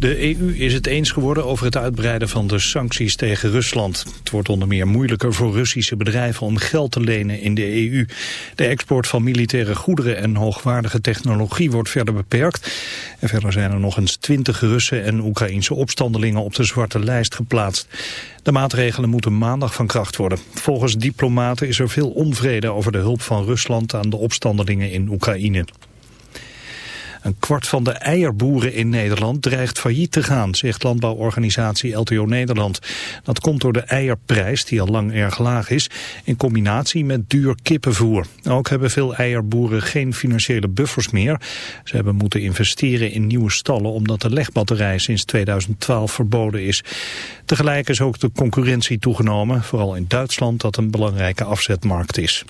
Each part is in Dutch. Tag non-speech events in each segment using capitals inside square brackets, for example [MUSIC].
De EU is het eens geworden over het uitbreiden van de sancties tegen Rusland. Het wordt onder meer moeilijker voor Russische bedrijven om geld te lenen in de EU. De export van militaire goederen en hoogwaardige technologie wordt verder beperkt. En verder zijn er nog eens twintig Russen en Oekraïnse opstandelingen op de zwarte lijst geplaatst. De maatregelen moeten maandag van kracht worden. Volgens diplomaten is er veel onvrede over de hulp van Rusland aan de opstandelingen in Oekraïne. Een kwart van de eierboeren in Nederland dreigt failliet te gaan, zegt landbouworganisatie LTO Nederland. Dat komt door de eierprijs, die al lang erg laag is, in combinatie met duur kippenvoer. Ook hebben veel eierboeren geen financiële buffers meer. Ze hebben moeten investeren in nieuwe stallen omdat de legbatterij sinds 2012 verboden is. Tegelijk is ook de concurrentie toegenomen, vooral in Duitsland dat een belangrijke afzetmarkt is.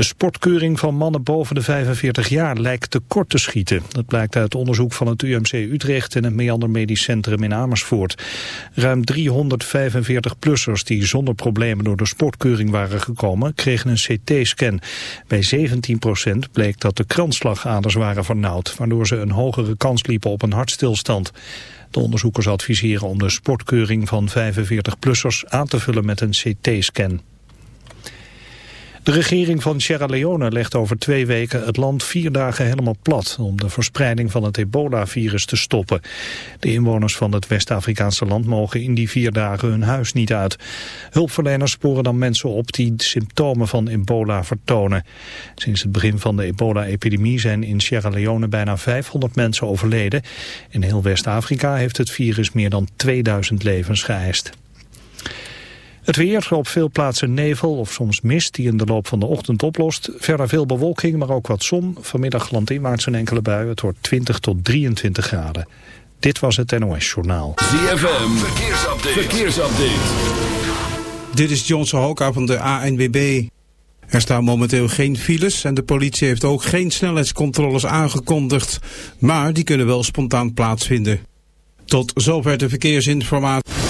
De sportkeuring van mannen boven de 45 jaar lijkt te kort te schieten. Dat blijkt uit onderzoek van het UMC Utrecht en het Meander Medisch Centrum in Amersfoort. Ruim 345-plussers die zonder problemen door de sportkeuring waren gekomen, kregen een CT-scan. Bij 17% bleek dat de kransslagaders waren vernauwd, waardoor ze een hogere kans liepen op een hartstilstand. De onderzoekers adviseren om de sportkeuring van 45-plussers aan te vullen met een CT-scan. De regering van Sierra Leone legt over twee weken het land vier dagen helemaal plat om de verspreiding van het ebola-virus te stoppen. De inwoners van het West-Afrikaanse land mogen in die vier dagen hun huis niet uit. Hulpverleners sporen dan mensen op die symptomen van ebola vertonen. Sinds het begin van de ebola-epidemie zijn in Sierra Leone bijna 500 mensen overleden. In heel West-Afrika heeft het virus meer dan 2000 levens geëist. Het weer, op veel plaatsen nevel of soms mist die in de loop van de ochtend oplost. Verder veel bewolking, maar ook wat zon. Vanmiddag landinwaarts een enkele bui. Het wordt 20 tot 23 graden. Dit was het NOS Journaal. ZFM, verkeersupdate. verkeersupdate. Dit is Johnson Hoka van de ANWB. Er staan momenteel geen files en de politie heeft ook geen snelheidscontroles aangekondigd. Maar die kunnen wel spontaan plaatsvinden. Tot zover de verkeersinformatie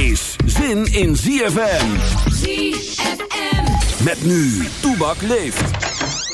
Is zin in ZFM. ZFM. Met nu, Toebak leeft.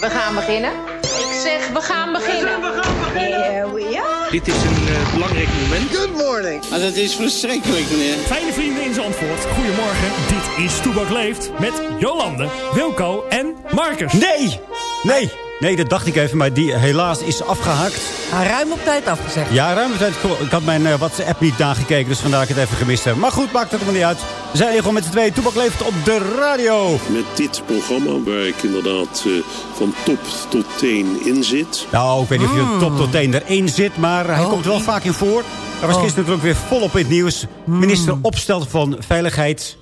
We gaan beginnen. Ik zeg, we gaan beginnen. We gaan beginnen. we Dit is een uh, belangrijk moment. Good morning. Ah, dat is verschrikkelijk, meneer. Fijne vrienden in Zandvoort, goedemorgen. Dit is Toebak leeft met Jolande, Wilco en Marcus. Nee, nee. Nee, dat dacht ik even, maar die helaas is afgehaakt. Ah, ruim op tijd afgezegd. Ja, ruim op tijd. Ik had mijn uh, WhatsApp niet nagekeken, dus vandaar dat ik het even gemist heb. Maar goed, maakt het helemaal niet uit. We zijn hier gewoon met z'n tweeën. Toebak leeft op de radio. Met dit programma, waar ik inderdaad uh, van top tot teen in zit. Nou, ik weet niet of je van top tot teen erin zit, maar hij Oh, komt wel vaak in voor. Er was Oh. gisteren natuurlijk weer volop in het nieuws. Minister Opstelten van Veiligheid...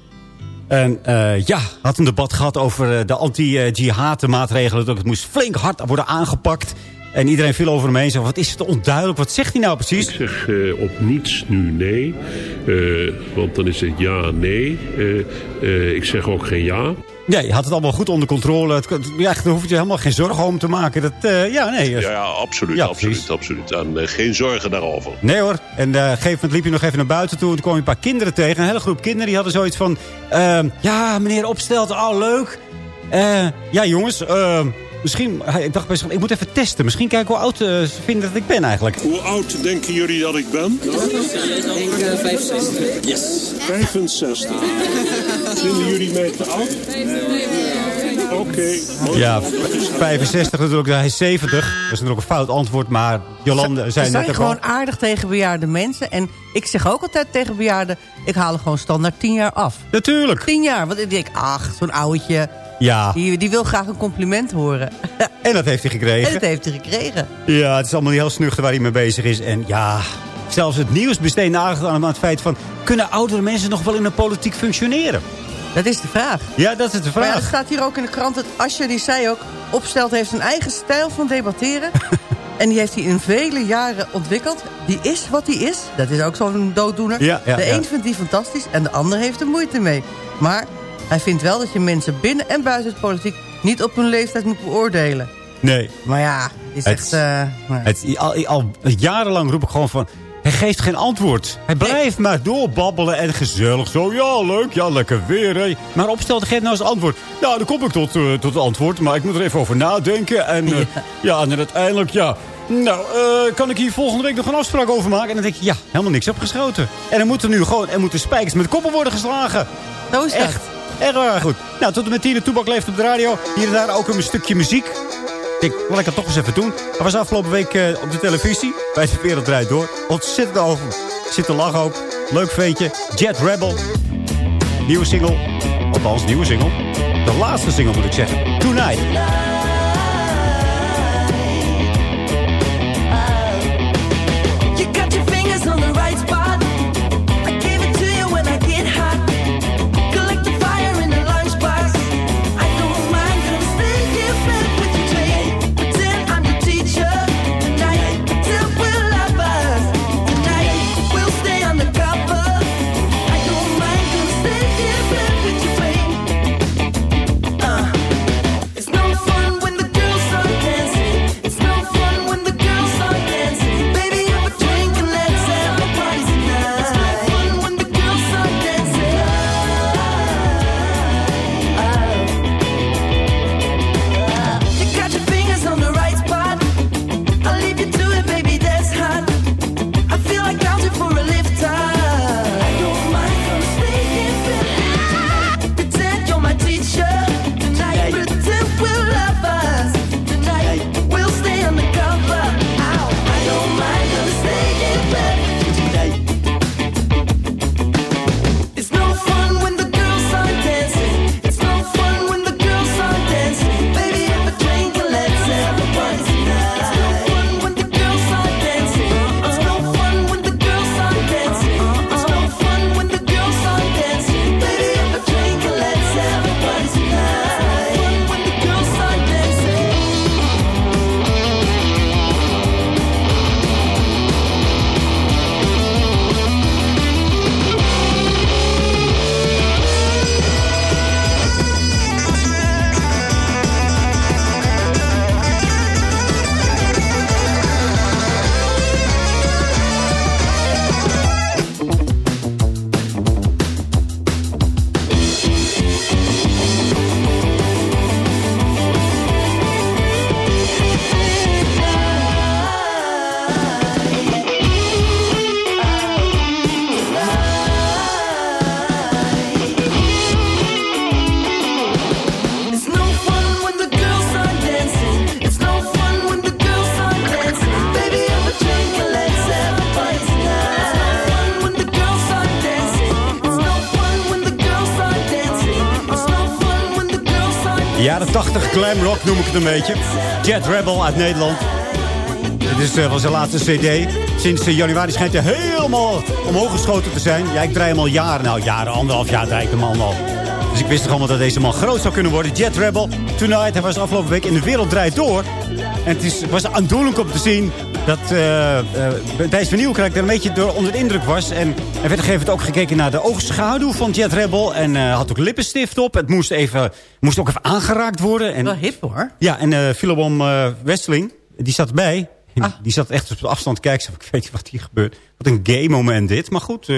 En uh, ja, had een debat gehad over uh, de anti-jihad maatregelen. Dat het moest flink hard worden aangepakt. En iedereen viel over hem heen. Zo, wat is het onduidelijk? Wat zegt hij nou precies? Ik zeg uh, op niets nu nee. Uh, want dan is het ja, nee. Uh, ik zeg ook geen ja. Nee, je had het allemaal goed onder controle. Het, ja, daar hoef je helemaal geen zorgen om te maken. Dat, uh, ja, nee. Ja, ja absoluut, ja, absoluut, absoluut. En uh, geen zorgen daarover. Nee hoor. En uh, op een gegeven moment liep je nog even naar buiten toe. En toen kwam je een paar kinderen tegen. Een hele groep kinderen die hadden zoiets van... ehm, ja, meneer Opstelt, oh leuk. Eh, ja, jongens, ehm, misschien... Ik dacht bij ik moet even testen. Misschien kijken hoe oud ze vinden dat ik ben eigenlijk. Hoe oud denken jullie dat ik ben? Ik denk 65. Yes. 65. [LAUGHS] Vinden jullie mij te oud? Oké. Okay. Ja, 65 natuurlijk, hij is 70. Dat is natuurlijk een fout antwoord, maar Jolande zei Ze net zijn gewoon al- aardig tegen bejaarde mensen. En ik zeg ook altijd tegen bejaarden... ik haal er gewoon standaard 10 jaar af. Natuurlijk. 10 jaar, want ik denk, ach, zo'n oudje... Ja. Die, die wil graag een compliment horen. En dat heeft hij gekregen. En dat heeft hij gekregen. Ja, het is allemaal niet heel snuchter waar hij mee bezig is. En ja, zelfs het nieuws besteedt aandacht aan het feit van... kunnen oudere mensen nog wel in de politiek functioneren? Dat is de vraag. Ja, dat is de Maar ja, vraag. er staat hier ook in de krant dat Asje, die zei ook... Opstelt heeft een eigen stijl van debatteren. [LAUGHS] en die heeft hij in vele jaren ontwikkeld. Die is wat hij is. Dat is ook zo'n dooddoener. Ja, ja, de ja. een vindt die fantastisch en de ander heeft er moeite mee. Maar hij vindt wel dat je mensen binnen en buiten de politiek... niet op hun leeftijd moet beoordelen. Nee. Maar ja, is Het- echt... eh, Het, al, al jarenlang roep ik gewoon van... Hij geeft geen antwoord. Hij blijft maar doorbabbelen en gezellig zo. Ja, leuk. Ja, lekker weer. Hè. Maar opstelde geeft nou eens antwoord. Nou, dan kom ik tot, eh, tot het antwoord. Maar ik moet er even over nadenken. En eh, ja. en uiteindelijk, ja... Nou, kan ik hier volgende week nog een afspraak over maken? En dan denk je, ja, helemaal niks opgeschoten. En dan moeten nu gewoon... Er moeten spijkers met koppen worden geslagen. Zo is dat. Echt. Waar goed. Nou, tot en met Toebak leeft op de radio. Hier en daar ook een stukje muziek. Ik wil ik het toch eens even doen. Hij was afgelopen week eh, op de televisie. Bij de Wereld Door. Ontzettend over. Zit te lachen ook. Leuk veetje. Jet Rebel. Nieuwe single. Althans, nieuwe single. De laatste single moet ik zeggen. Tonight. 80 glam rock noem ik het een beetje. Jet Rebel uit Nederland. Dit is uh, van zijn laatste cd. Sinds uh, januari schijnt hij helemaal omhoog geschoten te zijn. Ja, ik draai hem al jaren. Nou, jaren, anderhalf jaar draai ik hem al. Dus ik wist toch allemaal dat deze man groot zou kunnen worden. Jet Rebel, Tonight. Hij was afgelopen week in de wereld draait door. En het is, was aandoenlijk om te zien dat uh, Thijs van Nieuwkerk er een beetje door onder de indruk was. En er werd gegeven ook gekeken naar de oogschaduw van Jet Rebel. En uh, had ook lippenstift op. Het moest, even, moest ook even aangeraakt worden. En, Wel hip hoor. Ja, en uh, uh, Westeling, die zat erbij. Ah. Die zat echt op de afstand kijken. Ik weet niet wat hier gebeurt. Wat een gay moment dit. Maar goed,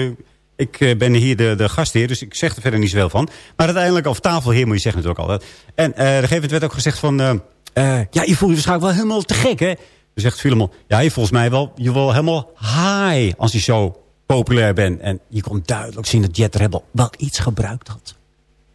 ik ben hier de, de gastheer. Dus ik zeg er verder niet zoveel van. Maar uiteindelijk, of tafelheer moet je zeggen natuurlijk altijd. En op een gegeven moment werd ook gezegd van... Ja, je voelt je waarschijnlijk wel helemaal te gek, hè? Zegt Filemon, ja, je volgens mij wel, je wel helemaal high als je zo populair bent. En je kon duidelijk zien dat Jet Rebel wel iets gebruikt had.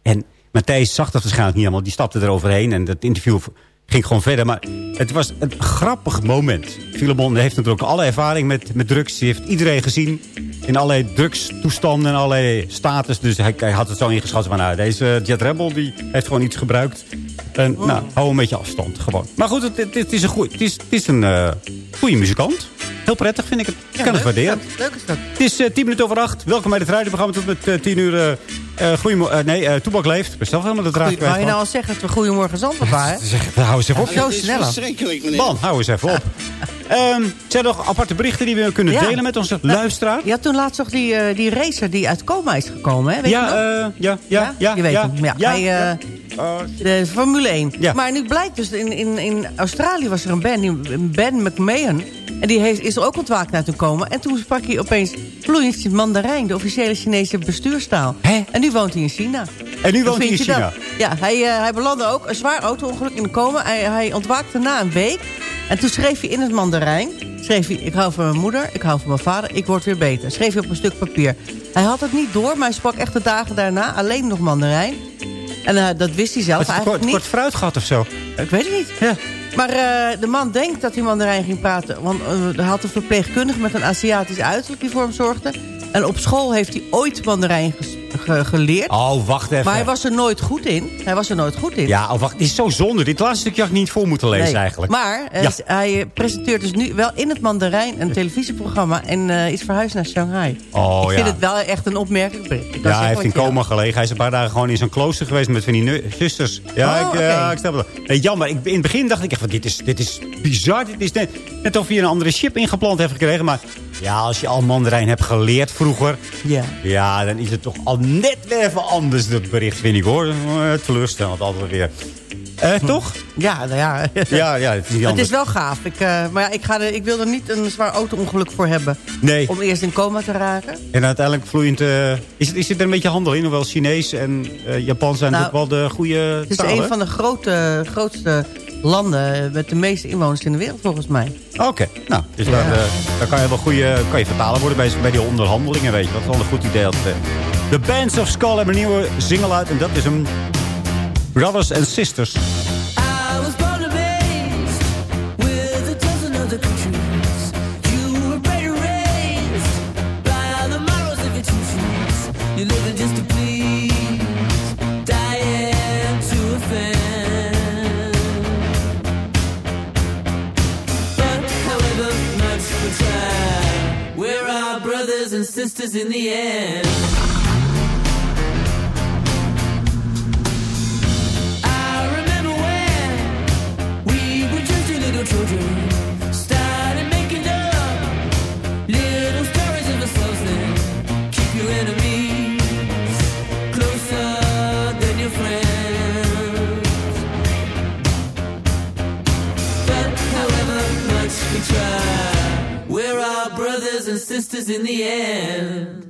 En Matthijs zag dat waarschijnlijk niet helemaal. Die stapte eroverheen en dat interview ging gewoon verder. Maar het was een grappig moment. Filemon heeft natuurlijk alle ervaring met, met drugs. Die heeft iedereen gezien in allerlei drugstoestanden en allerlei status. Dus hij, hij had het zo ingeschat van, nou, deze Jet Rebel die heeft gewoon iets gebruikt. En oh. nou, hou een beetje afstand gewoon. Maar goed, het, het, het is een, goeie, het is, het is een uh, goede muzikant. Heel prettig vind ik het. Ik ja, kan leuk, het waarderen. Leuk is dat. Het is uh, tien minuten over acht. Welkom bij het radioprogramma tot met uh, tien uur. Uh, goeiemorgen. nee, uh, Toebak leeft. Ik ben zelf helemaal de draad Wou je nou al zeggen dat we Goedemorgen Zandvoort waren? Zeg, hou eens even op. Zo snel. Man, hou eens even op. um, zijn er nog aparte berichten die we kunnen ja. delen met onze luisteraar? Ja, toen laatst nog die, uh, die racer die uit coma is gekomen. Hè? Weet ja, je nog? ja, ja, ja. Je weet ja, hem. Ja, ja, hij, ja. de Formule 1. Ja. Maar nu blijkt dus, in, in, in Australië was er een Ben, Ben McMahon. En die heeft, is er ook ontwaakt een coma. En toen sprak hij opeens vloeiend mandarijn, de officiële Chinese bestuurstaal. Hè? En nu woont hij in China. En nu woont hij in China? Dat? Ja, hij, uh, hij belandde ook een zwaar auto-ongeluk in de coma. Hij, hij ontwaakte na een week. En toen schreef hij in het mandarijn... schreef hij, ik hou van mijn moeder, ik hou van mijn vader, ik word weer beter. Schreef hij op een stuk papier. Hij had het niet door, maar hij sprak echt de dagen daarna alleen nog mandarijn. En uh, dat wist hij zelf eigenlijk kort, niet. Kort fruit gehad of zo? Ik weet het niet. Ja. Maar uh, de man denkt dat hij mandarijn ging praten. Want uh, er had een verpleegkundige met een Aziatisch uiterlijk die voor hem zorgde. En op school heeft hij ooit mandarijn ge geleerd. Oh, wacht even. Maar hij was er nooit goed in. Hij was er nooit goed in. Ja, oh, wacht. Dit is zo zonde. Dit laatste stukje had ik niet voor moeten lezen nee. eigenlijk. Maar ja. hij presenteert dus nu wel in het mandarijn een televisieprogramma. En uh, is verhuisd naar Shanghai. Oh, ik ja. vind het wel echt een opmerkelijk bericht. Ja, hij heeft in coma ja. gelegen. Hij is een paar dagen gewoon in zo'n klooster geweest met van die zusters. Ja, oh, ik, okay. ja, ik snap het. Nee, jammer. Ik, in het begin dacht ik echt van dit is, dit is bizar. Dit is net, net of je een andere chip ingeplant heeft gekregen. Maar ja, als je al mandarijn hebt geleerd vroeger... Ja. Ja, dan is het toch al net weer even anders, dat bericht, vind ik hoor. Teleurstellend altijd weer. Uh, toch? Ja, nou ja. [LAUGHS] ja, ja het, is het is wel gaaf. Ik, uh, maar ja, ik, ga er, ik wil er niet een zwaar auto-ongeluk voor hebben. Nee. Om eerst in coma te raken. En uiteindelijk vloeiend... Uh, is, het, is het er een beetje handel in? Hoewel Chinees en Japan zijn nou, ook wel de goede Het is talen. een van de grote, grootste landen met de meeste inwoners in de wereld volgens mij. Oké, okay. nou, dus ja. daar, daar, kan je wel goede kan je vertalen worden bij, bij die onderhandelingen, weet je. Dat is wel een goed idee. De Bands of Skull hebben een nieuwe single uit en dat is een Brothers and Sisters. Sisters in the end. And sisters in the end.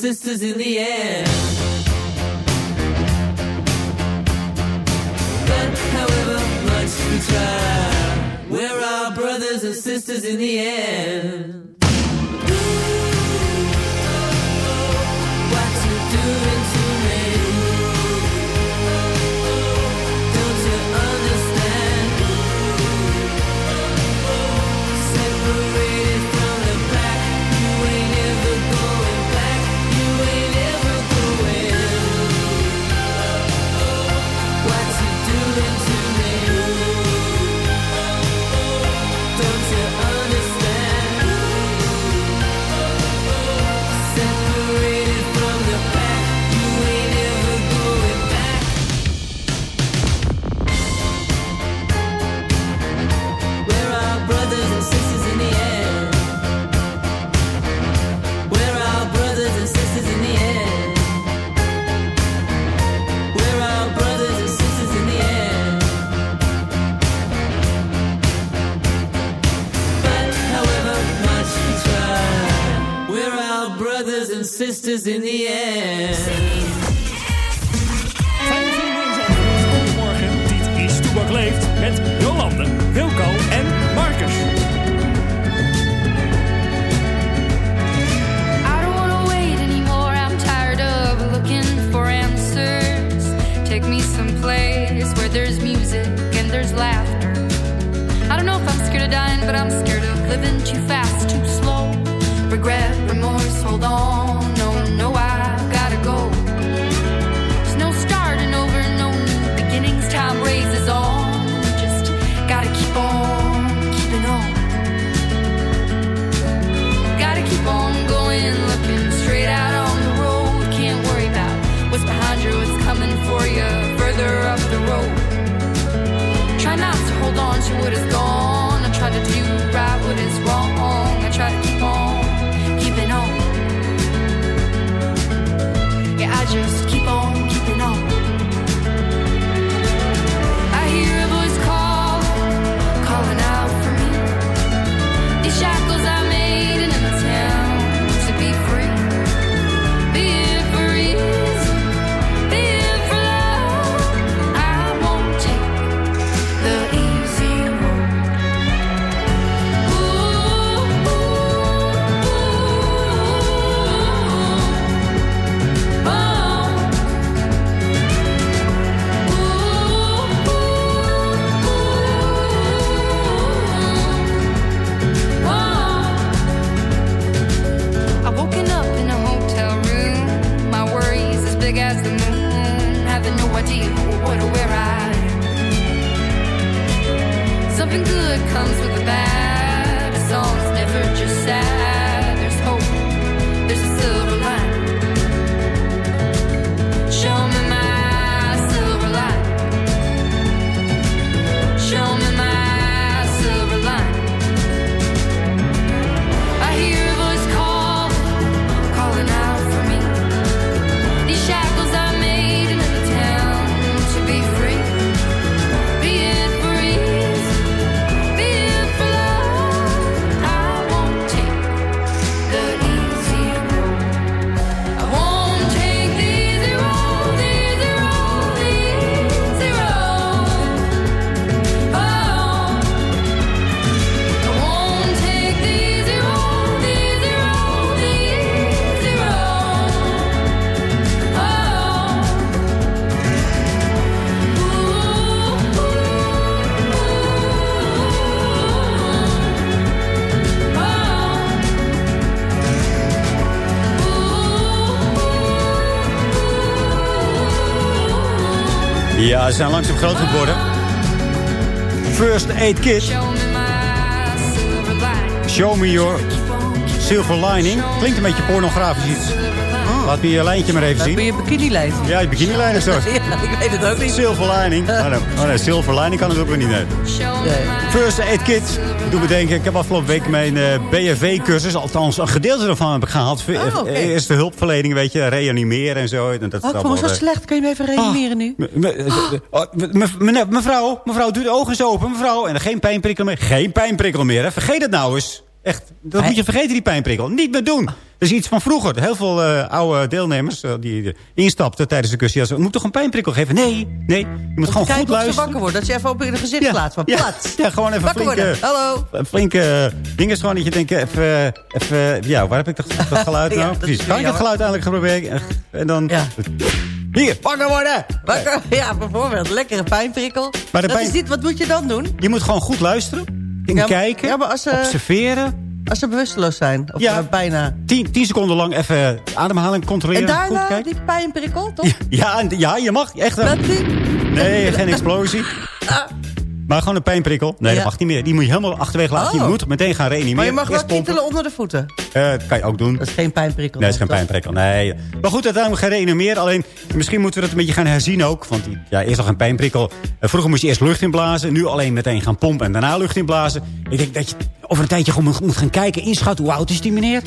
Sisters in the air. But however much we try, we're our brothers and sisters in the end. Sisters in the end. Goedemorgen, dit is Toebak Leeft met Jolande, Wilco en Marcus. I don't wanna wait anymore. I'm tired of looking for answers. Take me someplace where there's music and there's laughter. I don't know if I'm scared of dying, but I'm scared of living too fast, too slow. Regret, remorse, hold on. Ze zijn langzaam groot geworden. First Aid Kit. Show me your silver lining. Klinkt een beetje pornografisch iets. Laat me je lijntje maar even zien. Ben je bikini-lijst? Ja, je bikini-lijn of zo. [LAUGHS] Ja, ik weet het ook niet. Silver lining. [LAUGHS] Oh, nee, oh, nee, kan het ook weer niet. Nee. First Aid Kit. Ik doe me denken, ik heb afgelopen week mijn eh BFV-cursus, althans een gedeelte ervan heb ik gehaald. Oh. Eerste hulpverlening, weet je, reanimeren en zo. En dat Oh, ik zo slecht. Kun je me even reanimeren nu? Me- oh, me- me- Mevrouw, mevrouw, doe de ogen eens open, mevrouw. En geen pijnprikkel meer. Geen pijnprikkel meer, hè. Vergeet het nou eens. Echt. Dat moet je vergeten, die pijnprikkel. Niet meer doen. Dat is iets van vroeger. Heel veel eh, oude deelnemers eh, die eh, instapten tijdens de cursus. Ja, moet toch een pijnprikkel geven? Nee, nee. Je moet gewoon goed ze luisteren. wakker wordt. Dat je even op in het gezicht slaat. Van Ja, plat. ja, gewoon even Wakker flinke, worden. Hallo. flinke ding is gewoon dat je denkt, even, even, ja, waar heb ik dat, dat [LAUGHS] geluid Ja, nou? Precies. Kan ik dat geluid eigenlijk gebruiken? En dan, hier, wakker worden! Wakker, ja, bijvoorbeeld. Lekkere pijnprikkel. Maar de dat pijn- is wat moet je dan doen? Je moet gewoon goed luisteren, en Ja, kijken, ja, maar als ze- observeren. Als ze bewusteloos zijn. Of Ja. eh, bijna. Tien, tien seconden lang even ademhaling controleren. En goed daarna kijken. die pijnprikkel, toch? Ja, ja, je mag echt... Dat die- Nee, [LAUGHS] geen explosie. Maar gewoon een pijnprikkel. Nee, Ja. dat mag niet meer. Die moet je helemaal achterwege laten. Oh. Je moet meteen gaan reanimeren. Maar je mag wel kietelen onder de voeten. Eh, dat kan je ook doen. Dat is geen pijnprikkel. Nee, dat is geen pijnprikkel. Nee. Maar goed, uiteindelijk gaan reanimeren. Alleen, misschien moeten we dat een beetje gaan herzien ook. Want die- ja, eerst nog een pijnprikkel. Eh, vroeger moest je eerst lucht inblazen. Nu alleen meteen gaan pompen en daarna lucht inblazen. Ik denk dat je over een tijdje gewoon moet- moet gaan kijken. Inschatten, hoe oud is die meneer?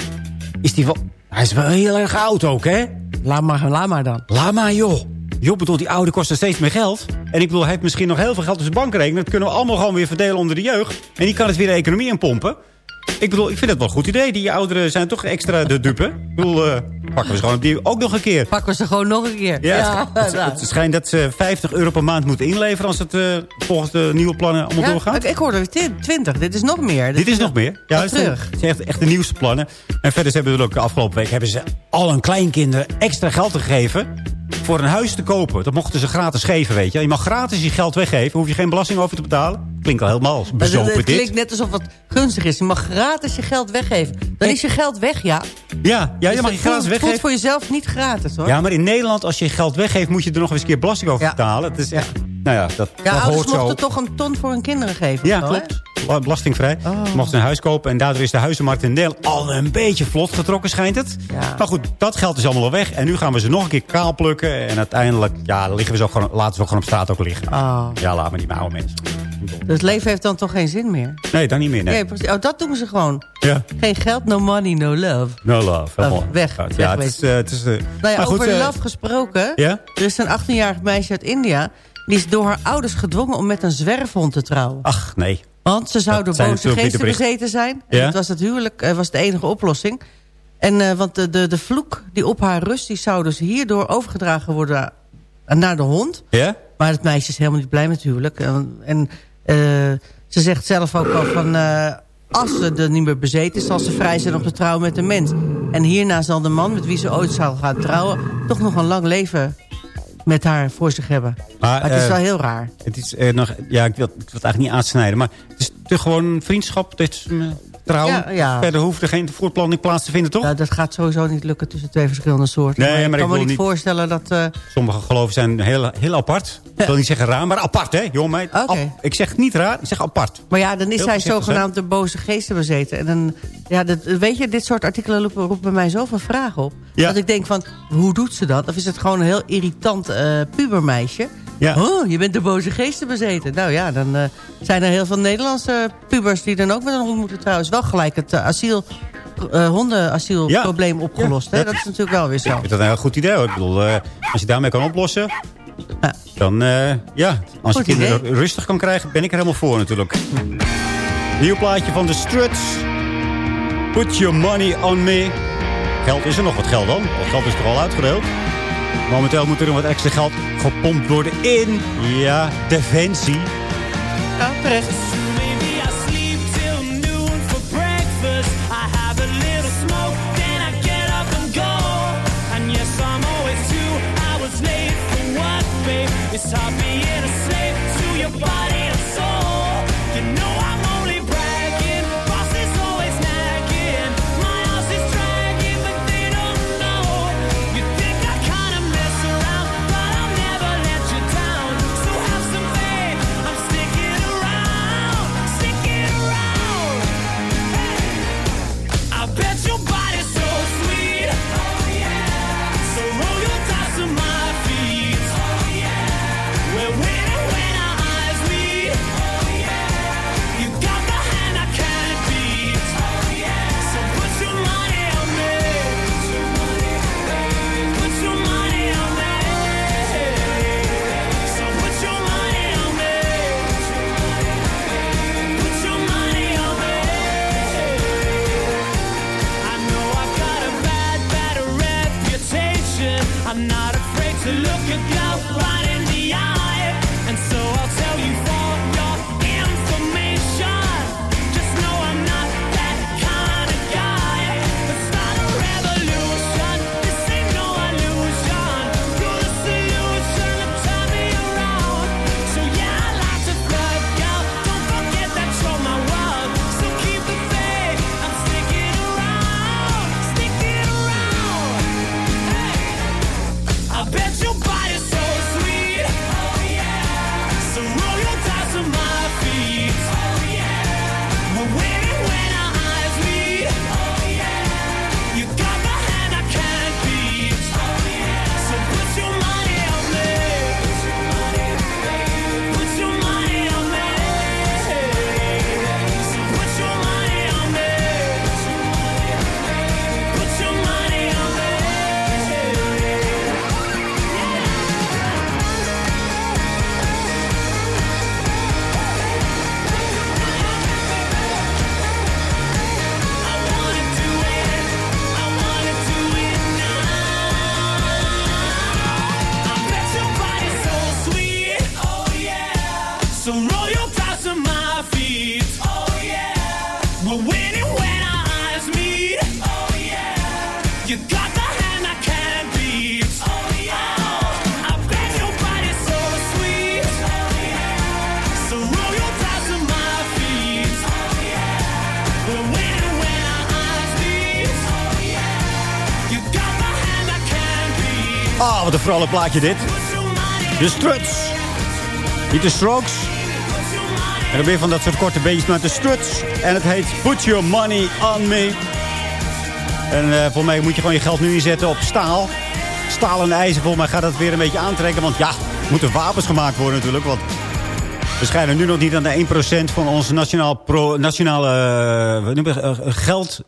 Is die wel... Hij is wel heel erg oud ook, hè? Laat maar, laat maar dan. Laat maar, joh. Joh, bedoel, die oude kost nog steeds meer geld. En ik bedoel, hij heeft misschien nog heel veel geld op zijn bankrekening. Dat kunnen we allemaal gewoon weer verdelen onder de jeugd. En die kan het weer de economie inpompen. Ik bedoel, ik vind het wel een goed idee. Die ouderen zijn toch extra de dupe. Ik bedoel, eh, pakken we ze gewoon die ook nog een keer. Pakken we ze gewoon nog een keer. Ja, het, het, het schijnt dat ze 50 euro per maand moeten inleveren... als het eh, volgens de nieuwe plannen allemaal Ja, doorgaat. ik, ik hoorde weer 20. Dit is nog meer. Dit is nog meer. Ja, Wat het zijn, terug. het zijn echt, echt de nieuwste plannen. En verder ze hebben ze ook de afgelopen week... hebben ze al hun kleinkinderen extra geld gegeven... voor een huis te kopen. Dat mochten ze gratis geven, weet je. Je mag gratis je geld weggeven. hoef je geen belasting over te betalen. Klinkt al helemaal Het, het, bezopen het dit. klinkt net alsof het gunstig is. Je mag gratis je geld weggeven. Dan is je geld weg, ja. Ja, ja Dus je mag je het gratis Het voelt weggeven. voor jezelf niet gratis, hoor. Ja, maar in Nederland, als je geld weggeeft... moet je er nog eens een keer belasting over betalen. Het is echt... Nou ja, dat, Ja, dat ouders hoort zo. mochten toch een ton voor hun kinderen geven. Ja, hè? klopt. Bela- Belastingvrij. Oh. Mochten een huis kopen. En daardoor is de huizenmarkt in Nederland al een beetje vlot getrokken, schijnt het. Maar goed, dat geld is allemaal al weg. En nu gaan we ze nog een keer kaal plukken. En uiteindelijk ja, liggen we ook gewoon, laten ook gewoon op straat ook liggen. Oh. Ja, laat maar niet met oude mensen. Dus het leven heeft dan toch geen zin meer? Nee, dan niet meer. Nee. Nee. Oh, dat doen ze gewoon. Ja. Geen geld, no money, no love. No love. helemaal. weg, Ja, weg het is... eh, het is eh, Nou ja, maar goed, over eh, love gesproken. Ja? Er is een 18-jarig meisje uit India. Die is door haar ouders gedwongen om met een zwerfhond te trouwen. Ach, nee. Want ze zou Dat door boze geesten bezeten zijn. En Ja? dat was het huwelijk, was de enige oplossing. En eh, want de, de, de vloek die op haar rust, die zou dus hierdoor overgedragen worden naar de hond. Ja? Maar het meisje is helemaal niet blij huwelijk. En, en eh, ze zegt zelf ook al van... eh, als ze er niet meer bezeten is, zal ze vrij zijn om te trouwen met een mens. En hierna zal de man met wie ze ooit zal gaan trouwen... toch nog een lang leven met haar voor zich hebben. Maar, het is wel heel raar. Het is nog... Ja, ik wil, ik wil het eigenlijk niet aansnijden. Maar het is te gewoon vriendschap. Dit trouwen. Ja, ja. Verder hoeft er geen voortplanting plaats te vinden, toch? Ja, dat gaat sowieso niet lukken tussen twee verschillende soorten. Nee, maar ik kan ik me niet niet- voorstellen dat... eh, Sommige geloven zijn heel, heel apart. Ik wil niet zeggen raar, maar apart, hè, jongen Ik zeg niet raar, ik zeg apart. Maar ja, dan is Heel hij zogenaamd de boze geesten bezeten. En dan, ja, dat, weet je, dit soort artikelen roepen, roepen bij mij zoveel vragen op. Dat ik denk van, hoe doet ze dat? Of is het gewoon een heel irritant eh, pubermeisje? Ja. Oh, je bent de boze geesten bezeten. Nou ja, dan eh, zijn er heel veel Nederlandse pubers... die dan ook met een hond moeten trouwen. Is wel gelijk het eh, asiel, eh, hondenasielprobleem opgelost. Hè? Dat is natuurlijk wel weer Ik zo. vind dat een heel goed idee. hoor. Ik bedoel, als je daarmee kan oplossen... Dan, ja, als je kinderen rustig kan krijgen, ben ik er helemaal voor natuurlijk. Nieuw plaatje van de Struts. Put your money on me. Geld, is er nog wat geld dan? Of geld is er al uitgedeeld? Momenteel moet er nog wat extra geld gepompt worden in, ja, defensie. Ja, terecht. Noon for breakfast. Beat. Ah, wat een vrolijk plaatje dit. De Struts. Niet de Strokes. En dan weer van dat soort korte beentjes met de Struts. En het heet Put Your Money On Me. En eh voor mij moet je gewoon je geld nu inzetten op staal. Staal en ijzer, volgens mij gaat dat weer een beetje aantrekken. Want ja, moeten wapens gemaakt worden natuurlijk. Want we schijnen nu nog niet aan de 1% van ons nationaal pro, nationale eh, eh, geld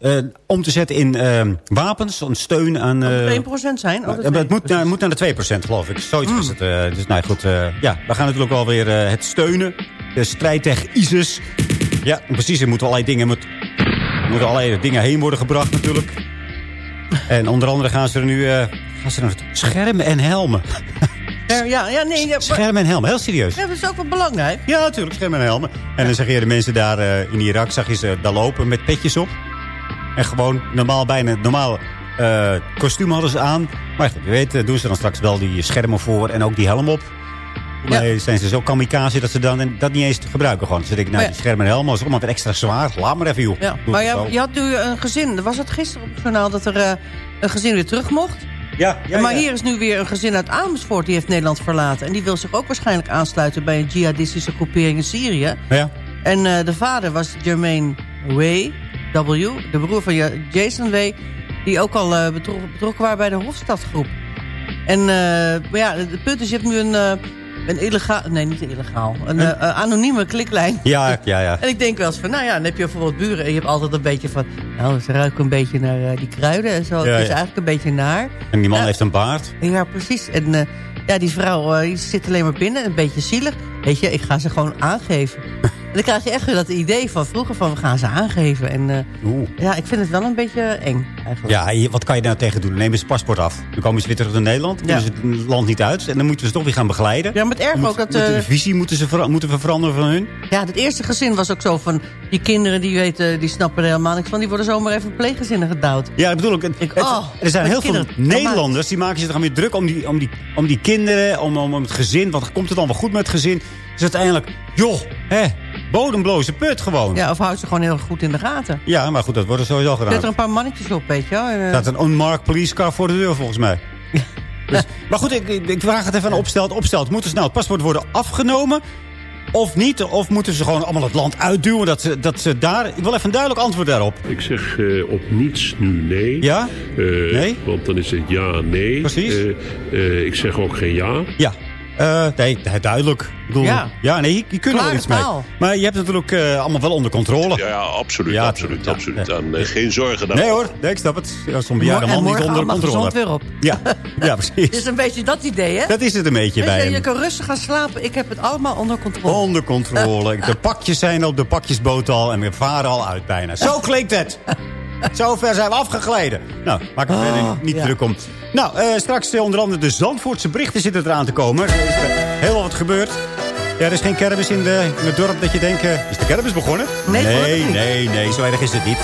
om te zetten in wapens. Een steun aan... eh, 1% zijn? Oh, het moet, naar, het moet naar de 2% geloof ik. Zoiets Hmm. is het. eh, dus nou goed, ja, we gaan natuurlijk wel weer het steunen. De strijd tegen ISIS. Ja, precies. Er moeten allerlei dingen, moet, moeten allerlei dingen heen worden gebracht natuurlijk. En onder andere gaan ze er nu eh, gaan ze er naartoe. schermen en helmen. Ja, ja, nee. Ja, Schermen en helmen, heel serieus. ja, dat is ook wel belangrijk. Ja, natuurlijk, schermen en helmen. En dan zag je de mensen daar eh, in Irak, zag je ze daar lopen met petjes op. En gewoon normaal, bijna het normale eh, kostuum hadden ze aan. Maar je weet, doen ze dan straks wel die schermen voor en ook die helm op. Maar zijn ze zo kamikaze dat ze dan dat niet eens gebruiken gewoon. Dus dan denk ik, nou, die schermen en helm was allemaal weer extra zwaar. Laat maar even, joh. Ja, maar je, je had nu een gezin. Was het gisteren op het journaal dat er eh, een gezin weer terug mocht? Ja, ja, maar ja. hier is nu weer een gezin uit Amersfoort. Die heeft Nederland verlaten. En die wil zich ook waarschijnlijk aansluiten bij een jihadistische groepering in Syrië. Ja. En eh, de vader was Jermaine Way, W. De broer van Ja- Jason Way. Die ook al eh, betrokken, betrokken waren bij de Hofstadgroep. En maar ja, het punt is, je hebt nu een, een illegaal... Nee, niet illegaal. Een eh, anonieme kliklijn. Ja, ja, ja. En ik denk wel eens van, nou ja, dan heb je bijvoorbeeld buren... en je hebt altijd een beetje van... nou, ze ruiken een beetje naar eh, die kruiden en zo. Ja, het is ja. eigenlijk een beetje naar. En die man Ja. heeft een baard. Ja, precies. En eh, ja, die vrouw die zit alleen maar binnen, een beetje zielig. Weet je, ik ga ze gewoon aangeven. En dan krijg je echt weer dat idee van vroeger van, we gaan ze aangeven. En eh, Oeh. ja, ik vind het wel een beetje eng eigenlijk. Ja, wat kan je daar nou tegen doen? Neem eens het paspoort af. Dan komen ze weer terug naar Nederland. Dan Ja. ze het land niet uit. En dan moeten we ze toch weer gaan begeleiden. Ja, maar het erg ook dat... moet eh, de visie moeten, ze moeten we veranderen van hun. ja, het eerste gezin was ook zo van... die kinderen die weten, die snappen er helemaal niks van... die worden zomaar even in pleeggezinnen gedouwd. Ja, dat bedoel ik. Het- het- oh, er zijn heel veel. Nederlanders die maken zich dan weer druk om die, om die, om die kinderen, om, om, om het gezin. Want komt het dan wel goed met het gezin? Dus uiteindelijk, joh, hè, bodembloze put gewoon. Ja, of houdt ze gewoon heel goed in de gaten. Ja, maar goed, dat wordt er sowieso Zet er gedaan. een paar mannetjes op, weet je wel. Er eh, staat een unmarked police car voor de deur volgens mij. [LAUGHS] Dus, maar goed, ik, ik, vraag het even aan opstelt. Opstelt, moet dus nou het paspoort worden afgenomen? Of niet? Of moeten ze gewoon allemaal het land uitduwen? Dat ze, dat ze daar... Ik wil even een duidelijk antwoord daarop. Ik zeg eh, op niets nu nee. Ja? Eh, Nee? Want dan is het ja, nee. Precies. Ik zeg ook geen ja. Ja. Eh, nee, duidelijk. Ik bedoel, Ja. ja, nee, je, je kunt er wel iets mee. Maar je hebt het natuurlijk eh, allemaal wel onder controle. Ja, ja, absoluut, Ja, absoluut, ja, absoluut. ja. En eh, geen zorgen daarover. Nee hoor, nee, ik snap het. Ja, Zo'n bejaarde man niet onder controle. weer op. Ja, ja [LAUGHS] Het precies. is een beetje dat idee, hè? Dat is het een beetje Weet bij je, hem. je kan rustig gaan slapen. Ik heb het allemaal onder controle. Onder controle. [LAUGHS] De pakjes zijn op de pakjesboot al en we varen al uit bijna. Zo klinkt het. [LAUGHS] [LAUGHS] Zo ver zijn we afgegleden. Nou, maak er verder niet druk om. Nou, eh, straks eh, onder andere de Zandvoortse berichten zitten eraan te komen. Er is er heel wat gebeurd. Ja, er is geen kermis in, de, in het dorp dat je denkt... eh, is de kermis begonnen? Nee, nee, nee, nee, zo erg is het niet.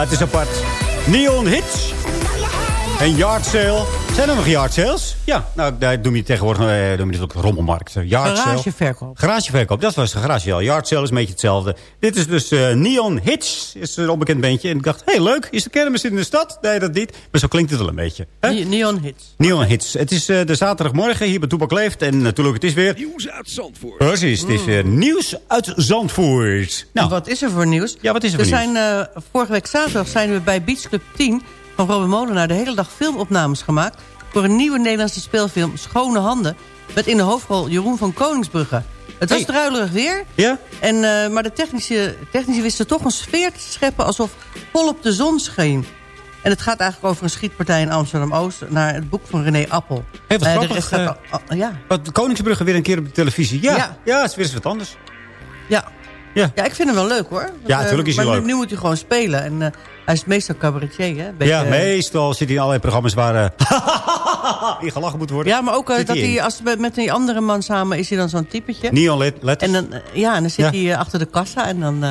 Het is apart. Neon Hits. En yard sale. Zijn er nog yard sales? Ja, nou, daar doen we tegenwoordig eh, we dit ook rommelmarkt. Eh, Yard sale. Garageverkoop. Garageverkoop, dat was de garage al. Yard sale is een beetje hetzelfde. Dit is dus eh, Neon Hits, is een onbekend bandje. En ik dacht, hé hey, leuk, is de kermis in de stad? Nee, dat niet. Maar zo klinkt het wel een beetje. Hè? Ne- Neon Hits. Neon Hits. Het is eh, de zaterdagmorgen hier bij Toebak Leeft. En natuurlijk, het is weer... Nieuws uit Zandvoort. Precies, het is weer nieuws uit Zandvoort. Nou, Wat is er voor nieuws? Ja, wat is er we voor zijn, eh, vorige week zaterdag zijn we bij Beach Club 10 van Robin Molenaar de hele dag filmopnames gemaakt... voor een nieuwe Nederlandse speelfilm Schone Handen... met in de hoofdrol Jeroen van Koningsbrugge. Het was druilerig weer, ja? en, eh, maar de technische, technici wisten toch een sfeer te scheppen... alsof volop de zon scheen. En het gaat eigenlijk over een schietpartij in Amsterdam-Oost... naar het boek van René Appel. Hey, wat de grappig, eh, al- al- ja. Wat, Koningsbrugge weer een keer op de televisie. Ja, Ja. ja. het is weer eens wat anders. Ja. Ja. ja, ik vind hem wel leuk hoor. Ja, eh, tuurlijk is hij maar leuk. Nu, nu moet hij gewoon spelen. En hij is meestal cabaretier, hè? Beetje, ja, meestal zit hij in allerlei programma's waar [LAUGHS] [LAUGHS] [LAUGHS] in gelachen moet worden. Ja, maar ook eh, dat hij in. hij, als, met, met die andere man samen is hij dan zo'n typetje. Neon let, letters. En dan, ja, en dan zit Ja. hij eh, achter de kassa en dan eh,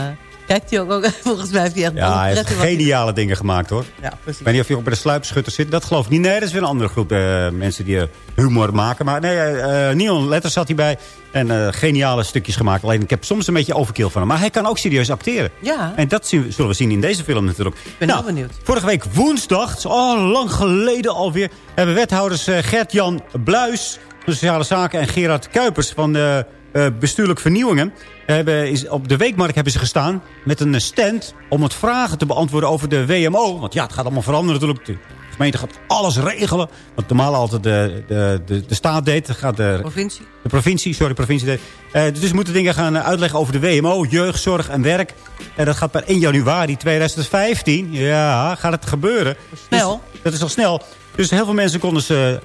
kijkt hij ook, ook. [LAUGHS] Volgens mij heeft hij echt Ja, hij heeft hij geniale dingen gemaakt hoor. Ja, precies. Ik weet niet of je ook bij de sluipschutters zit. Dat geloof ik niet. Nee, dat is weer een andere groep eh, mensen die eh, humor maken. Maar nee, eh, Neon Letters zat hij bij. En geniale stukjes gemaakt. Alleen ik heb soms een beetje overkill van hem. Maar hij kan ook serieus acteren. Ja, En dat zien zullen we zien in deze film natuurlijk. ik ben Nou, heel benieuwd. Vorige week woensdag, al lang geleden alweer... hebben wethouders Gert-Jan Bluis van Sociale Zaken... en Gerard Kuipers van de eh, Bestuurlijke Vernieuwingen... Hebben, is, op de weekmarkt hebben ze gestaan met een stand... om het vragen te beantwoorden over de WMO. Want ja, het gaat allemaal veranderen natuurlijk. De gemeente gaat alles regelen. Wat normaal altijd de, de, de, de staat deed. Gaat de, Provincie. de provincie, sorry, provincie deed. Eh, dus moeten dingen gaan eh, uitleggen over de WMO, jeugdzorg en werk. En dat gaat per 1 januari 2015. Ja, gaat het gebeuren. Snel. Dus dat is al snel. Dus heel veel mensen konden ze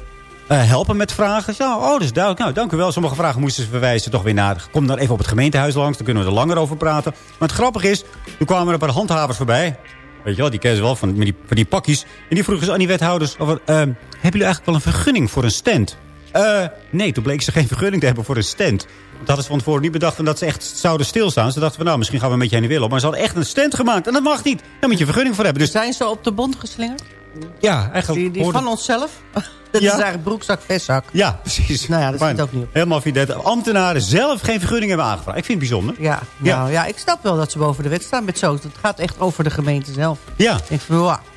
eh, helpen met vragen. Ja, oh, is duidelijk. Nou, dank u wel. Sommige vragen moesten ze verwijzen toch weer naar... Kom dan even op het gemeentehuis langs, dan kunnen we er langer over praten. Maar het grappige is, toen kwamen er een paar handhavers voorbij. Weet je wel, die kennen ze wel van, die, van die pakjes. En die vroegen ze aan die wethouders... Ehm, hebben jullie eigenlijk wel een vergunning voor een stand? Eh, nee, toen bleek ze geen vergunning te hebben voor een stand. Dat hadden ze van tevoren niet bedacht en dat ze echt zouden stilstaan. Ze dachten van nou, misschien gaan we een beetje weer op. Maar ze hadden echt een stand gemaakt en dat mag niet. Daar moet je vergunning voor hebben. Dus Zijn ze op de bond geslingerd? Ja, eigenlijk. Die, die van onszelf? [LAUGHS] Dat is eigenlijk broekzak, vestzak. Ja, precies. Nou ja, dat zit ook niet op. Helemaal evident. Ambtenaren zelf geen vergunning hebben aangevraagd. Ik vind het bijzonder. Ja, nou, ja. ik snap wel dat ze boven de wet staan met zo. Het gaat echt over de gemeente zelf. Ja. Ik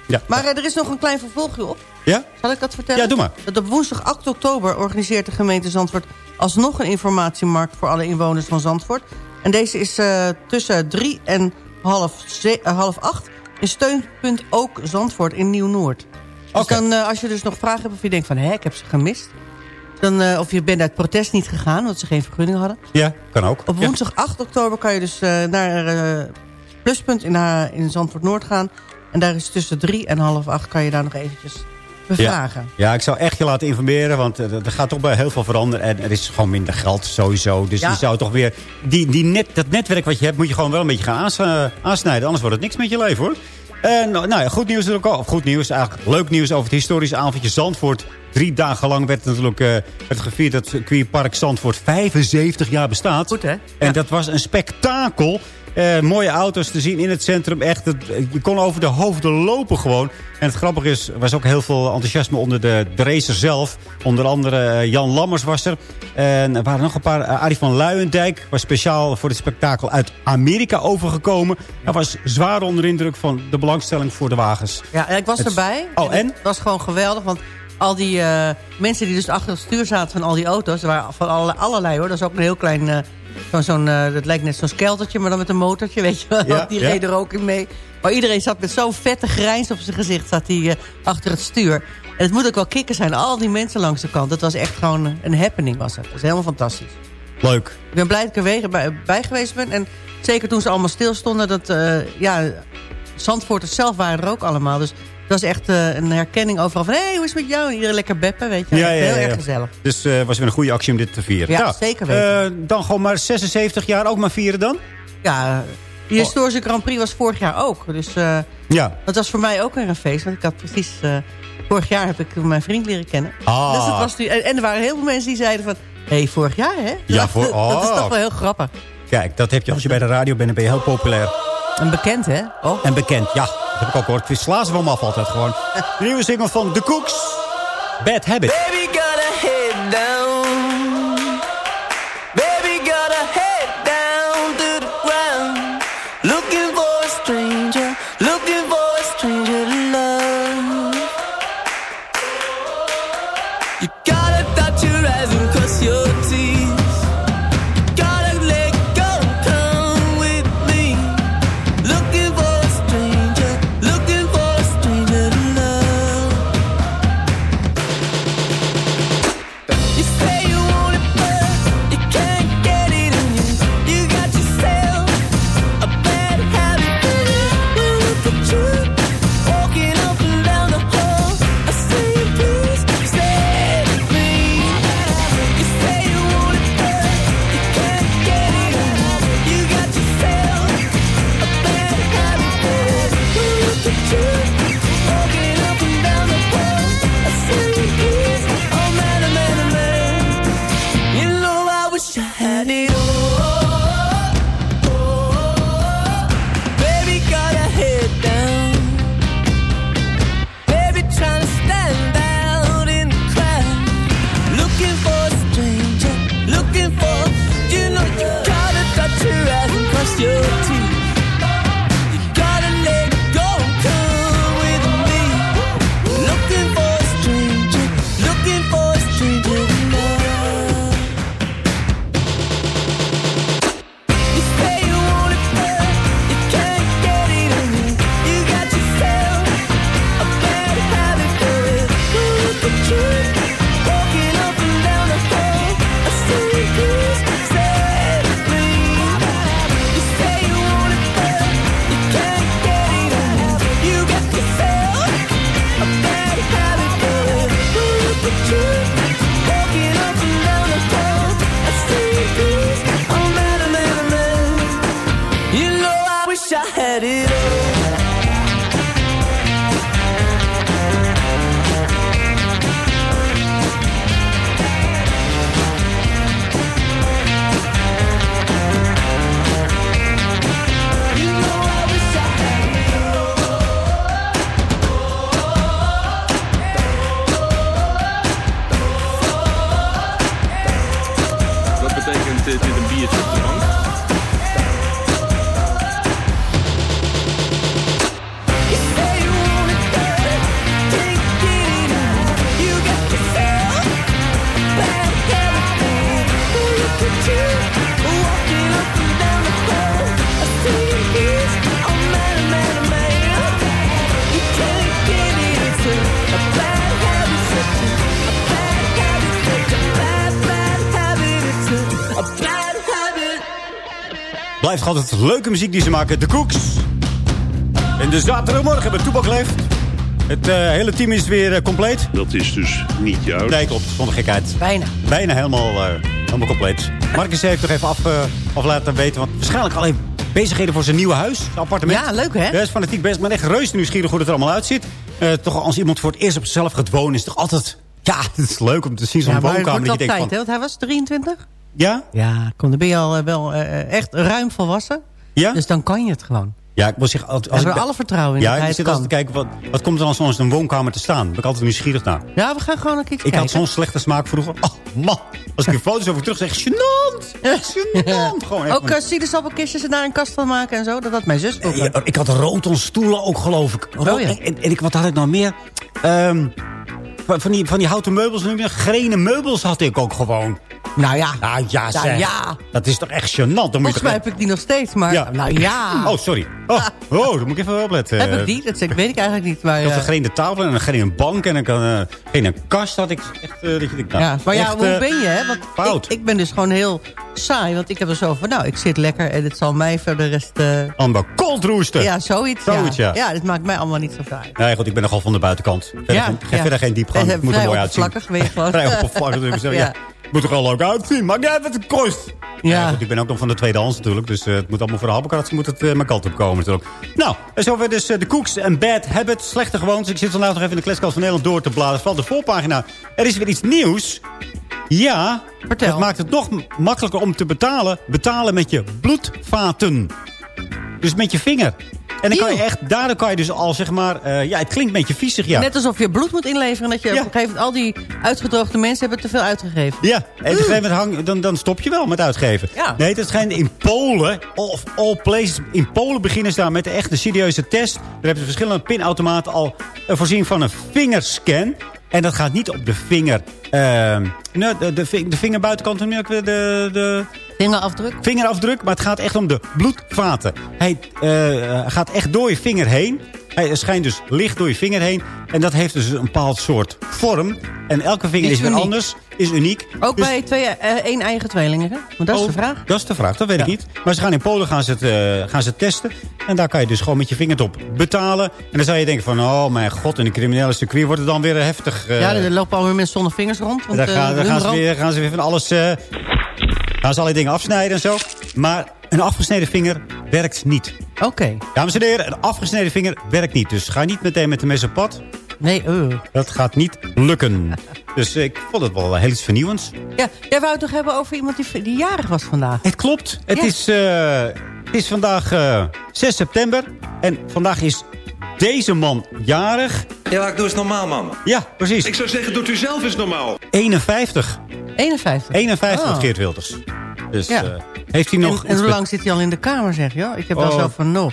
ja. Maar eh, er is nog een klein vervolgje op. Ja? Zal ik dat vertellen? Ja, doe maar. Dat op woensdag 8 oktober organiseert de gemeente Zandvoort... alsnog een informatiemarkt voor alle inwoners van Zandvoort. En deze is eh, tussen 3 en half, uh, half een steunpunt ook Zandvoort in Nieuw-Noord. Dus eh, als je dus nog vragen hebt of je denkt van... hé, ik heb ze gemist. Dan, eh, of je bent uit protest niet gegaan, omdat ze geen vergunning hadden. Ja, kan ook. Op woensdag 8 oktober kan je dus eh, naar uh, Pluspunt in, in Zandvoort Noord gaan. En daar is tussen 3 en half acht kan je daar nog eventjes bevragen. Ja, ik zou echt je laten informeren, want eh, er gaat toch bij heel veel veranderen. En er is gewoon minder geld sowieso. Dus Ja. je zou toch weer... Die, die net, dat netwerk wat je hebt, moet je gewoon wel een beetje gaan eh, aansnijden. Anders wordt het niks met je leven, hoor. En nou ja, goed nieuws natuurlijk ook. Of goed nieuws, eigenlijk leuk nieuws over het historische avondje Zandvoort. Drie dagen lang werd natuurlijk eh, werd gevierd dat Queerpark Zandvoort 75 jaar bestaat. Goed, hè? En dat was een spektakel. Eh, mooie auto's te zien in het centrum. Echt, het- je kon over de hoofden lopen gewoon. En het grappige is, er was ook heel veel enthousiasme onder de, de racer zelf. Onder andere eh, Jan Lammers was er. En er waren nog een paar. Uh, Arie van Luijendijk was speciaal voor dit spektakel uit Amerika overgekomen. Hij was zwaar onder indruk van de belangstelling voor de wagens. Ja, en ik was Het- erbij. Oh, en? Het was gewoon geweldig, want al die eh, mensen die dus achter het stuur zaten van al die auto's... er waren van alle, allerlei hoor, dat is ook een heel klein... eh, zo'n, zo'n, eh, dat lijkt net zo'n skeltertje, maar dan met een motortje, weet je wel. Ja, [LAUGHS] die ja. reed er ook in mee. Maar iedereen zat met zo'n vette grijns op zijn gezicht zat hij, achter het stuur. En het moet ook wel kicken zijn, al die mensen langs de kant. Dat was echt gewoon een happening, was het. Dat was helemaal fantastisch. Leuk. Ik ben blij dat ik er weer bij, bij geweest ben. En zeker toen ze allemaal stilstonden, dat eh ja, Zandvoorters zelf waren er ook allemaal. Dus het was echt eh, een herkenning overal van... hé, hey, hoe is het met jou? En iedereen lekker beppen, weet je. Ja, ja, Heel ja, erg ja. gezellig. Dus het was weer een goede actie om dit te vieren. Ja, Nou, zeker weten. eh, dan gewoon maar 76 jaar ook maar vieren dan? Ja, die historische Grand Prix was vorig jaar ook. Dus Ja. dat was voor mij ook weer een feest. Want ik had precies... vorig jaar heb ik mijn vriend leren kennen. Ah. Dus het was nu, en, en er waren heel veel mensen die zeiden van... hé, hey, vorig jaar, hè? Ja, voor- dat is oh. toch wel heel grappig. Kijk, dat heb je als je bij de radio bent, dan ben je heel populair. Een bekend, hè? Oh. En bekend, ja. Dat heb ik ook gehoord. Ik sla ze van me af altijd gewoon. De nieuwe single van The Cooks. Bad Habit. Baby got her head down. Blijft altijd leuke muziek die ze maken. De Cooks. En de zaterdagmorgen bij Toebak Leeft. Het eh, hele team is weer eh, compleet. Dat is dus niet juist. Nee, klopt. Zonder gekheid. Bijna. Bijna helemaal, eh, helemaal compleet. Marcus heeft toch even af, af laten weten. Want waarschijnlijk alleen bezigheden voor zijn nieuwe huis. Zijn appartement. Ja, leuk, hè? Hij is fanatiek bezig. Maar echt reuze nieuwsgierig hoe het er allemaal uitziet. Eh, toch als iemand voor het eerst op zichzelf gaat wonen... is het toch altijd... Ja, [LAUGHS] het is leuk om te zien zo'n Ja, maar het woonkamer. wordt Dat je wel denkt tijd, hè? Want hij was 23. Ja? Ja, kom, dan ben je al eh, wel eh, echt ruim volwassen. Ja? Dus dan kan je het gewoon. Ja, ik wil zeggen... Als, als ik, alle vertrouwen in ja, ik zit altijd te kijken... Wat, wat komt er dan soms in een woonkamer te staan? Daar ben ik altijd nieuwsgierig naar. Ja, we gaan gewoon een keer Ik kijken. had zo'n slechte smaak vroeger. Oh, man. Als ik er foto's over terug zeg, gênant. Gênant. [LAUGHS] Gewoon Ook uh, sinaasappelkistjes en daar een kast van maken en zo. Dat had mijn zus. Ja, ik had roton stoelen ook, geloof ik. Oh, ja. en, en ik, wat had ik nou meer? Ehm, van, die, van die houten meubels, grenen meubels had ik ook gewoon. Nou ja. Nou ja, Nou ja. Dat is toch echt gênant. Dan Volgens mij heb ik die nog steeds, maar Ja. nou ja. [LAUGHS] Oh, sorry. Oh, oh daar moet ik even opletten. Heb ik die? Dat zeg- weet ik eigenlijk niet. Maar, Ik had eh, een grenen tafel en een grenen bank en een, uh, grenen kast had ik. Echt, eh, dat je nou, ja, maar ja, echt, hoe eh, ben je? Hè? Want fout. Ik, ik ben dus gewoon heel saai. Want ik heb er zo van, nou, ik zit lekker en het zal mij voor de rest... eh, Allemaal koldroesten. ja, zoiets. Zoiets, ja. ja. dit maakt mij allemaal niet zo fraai. Nee, goed, ik ben nogal van de buitenkant. Verder, Ja, geen, ja. verder geen diepgang. Eh, Het moet er vrij mooi uitzien. oppervlakkig [LAUGHS] gewoon. Vrij oppervlakkig. Dus ik zeg, ja. Moet er wel leuk uitzien. Niet uit wat het kost. Ja. Ja. goed, ik ben ook nog van de tweedehands natuurlijk. Dus eh, het moet allemaal voor de habbekrat. moet het eh, mijn kant op komen natuurlijk. Nou, en zover dus eh, de Cooks en Bad Habits. Slechte gewoontes. Ik zit vandaag nog even in de kleskast van Nederland door te bladeren. Vooral de voorpagina. Er is weer iets nieuws. Ja, Vertel. dat maakt het nog makkelijker om te betalen. Betalen met je bloedvaten. Dus met je vinger. En dan kan je echt, daardoor kan je dus al zeg maar... eh, ja, het klinkt een beetje viezig, ja. Net alsof je bloed moet inleveren. Dat je op een gegeven moment al die uitgedroogde mensen hebben te veel uitgegeven. Ja, en op een gegeven moment hang, dan, dan stop je wel met uitgeven. Ja. Nee, dat schijnt in Polen, of all places, in Polen beginnen ze daar met de echte serieuze test. Daar hebben ze verschillende pinautomaten al eh, voorzien van een vingerscan. En dat gaat niet op de vinger, nee, de, de, de noem je dat? de, de, Vingerafdruk? vingerafdruk, maar het gaat echt om de bloedvaten. Hij eh, gaat echt door je vinger heen. Hij schijnt dus licht door je vinger heen. En dat heeft dus een bepaald soort vorm. En elke vinger Is is, weer uniek. anders. Is uniek. Ook Dus- bij twee, eh, één eigen tweelingen, hè? Maar dat is Oh, de vraag. Dat is de vraag, dat weet ik niet. Maar ze gaan in Polen gaan ze, het, eh, gaan ze het testen. En daar kan je dus gewoon met je vinger op betalen. En dan zou je denken van, oh mijn god, in de criminele circuit wordt het dan weer heftig. eh, ja, er lopen alweer mensen zonder vingers rond. Want, daar eh, gaan, daar hun gaan, ze weer, gaan ze weer van alles... gaan ze allerlei dingen afsnijden en zo. Maar een afgesneden vinger werkt niet. Oké. Dames en heren, een afgesneden vinger werkt niet. Dus ga niet meteen met de mes op pad. Nee, uh. Dat gaat niet lukken. Dus ik vond het wel heel iets vernieuwends. Ja, jij wou het toch hebben over iemand die, die jarig was vandaag? Het klopt. Het, Ja. is, eh, het is vandaag eh, 6 september. En vandaag is deze man jarig. Ja, ik doe eens normaal, man. Ja, precies. Ik zou zeggen, doet u zelf eens normaal. 51. 51. 51 Oh. Geert Wilders. Dus Ja. eh, heeft hij nog... En, en hoe lang zit hij al in de kamer, zeg je? Ik heb wel Oh. zo van, no.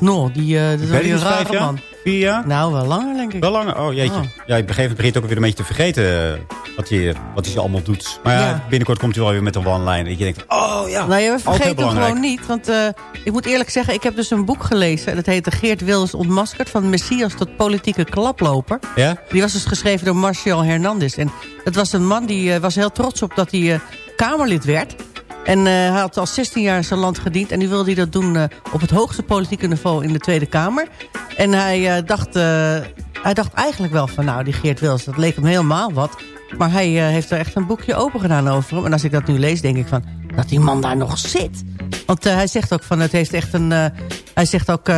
No, die, eh dat is een rare man. Vier jaar? Nou, wel langer, denk ik. Wel langer? Oh, jeetje. Oh. Ja, op een gegeven moment begint ook weer een beetje te vergeten eh, wat hij, wat hij allemaal doet. Maar ja, Ja. binnenkort komt hij wel weer met een one-line. Dat je denkt, oh ja, Nou, je vergeet hem gewoon niet. Want eh, ik moet eerlijk zeggen, ik heb dus een boek gelezen. En dat heette Geert Wilders ontmaskerd. Van Messias tot politieke klaploper. Ja? Die was dus geschreven door Marcial Hernandez. En dat was een man die eh, was heel trots op dat hij Kamerlid werd. En eh, hij had al 16 jaar zijn land gediend. En nu wilde hij dat doen eh, op het hoogste politieke niveau in de Tweede Kamer. En hij, eh, dacht, hij dacht eigenlijk wel van, nou, die Geert Wilders, dat leek hem helemaal wat. Maar hij heeft er echt een boekje open gedaan over hem. En als ik dat nu lees, denk ik van, dat die man daar nog zit. Want hij zegt ook van, het heeft echt een... hij zegt ook,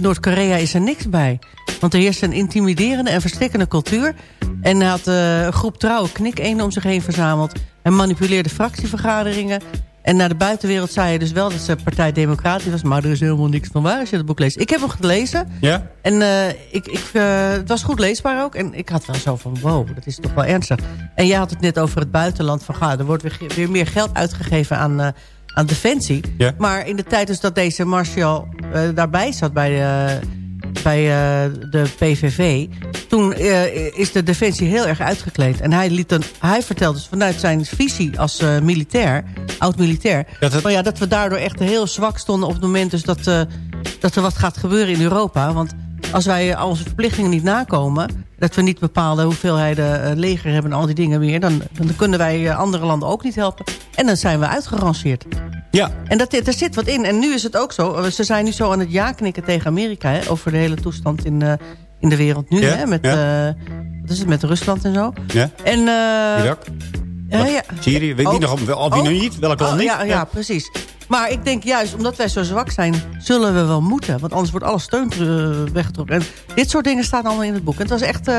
Noord-Korea is er niks bij. Want er heerst een intimiderende en verstikkende cultuur. En hij had een groep trouwe knikenen om zich heen verzameld. Hij manipuleerde fractievergaderingen. En naar de buitenwereld zei hij dus wel dat ze partij democratisch was. Maar er is helemaal niks van waar als je het boek leest. Ik heb hem gelezen. Ja? En eh, ik, ik, eh, het was goed leesbaar ook. En ik had wel zo van, wow, dat is toch wel ernstig. En jij had het net over het buitenland. Van, ga, er wordt weer, weer meer geld uitgegeven aan, eh, aan defensie. Ja. Maar in de tijd dus dat deze Martial daarbij zat bij de, bij eh, de PVV... toen eh, is de defensie heel erg uitgekleed. En hij, liet dan, hij vertelde dus vanuit zijn visie als eh, militair, oud-militair... Dat maar ja, dat we daardoor echt heel zwak stonden op het moment... Dus dat, eh, dat er wat gaat gebeuren in Europa. Want als wij al onze verplichtingen niet nakomen... dat we niet bepaalde hoeveelheden eh, leger hebben en al die dingen meer... dan, dan kunnen wij eh, andere landen ook niet helpen. En dan zijn we uitgeranceerd. Ja. En dat, er zit wat in. En nu is het ook zo. eh, Ze zijn nu zo aan het ja knikken tegen Amerika... Hè, over de hele toestand in, eh, in de wereld nu. Ja, Hè, met, ja. eh, wat is het, met Rusland en zo. Ja? En, eh, Irak? ja, ja. Syrië? Weet niet Oh. nog, of wie Oh. nog niet? Welk land Oh, niet? Ja, ja, precies. Maar ik denk juist, omdat wij zo zwak zijn, zullen we wel moeten. Want anders wordt alle steun eh, weggetrokken. En dit soort dingen staan allemaal in het boek. En het was echt...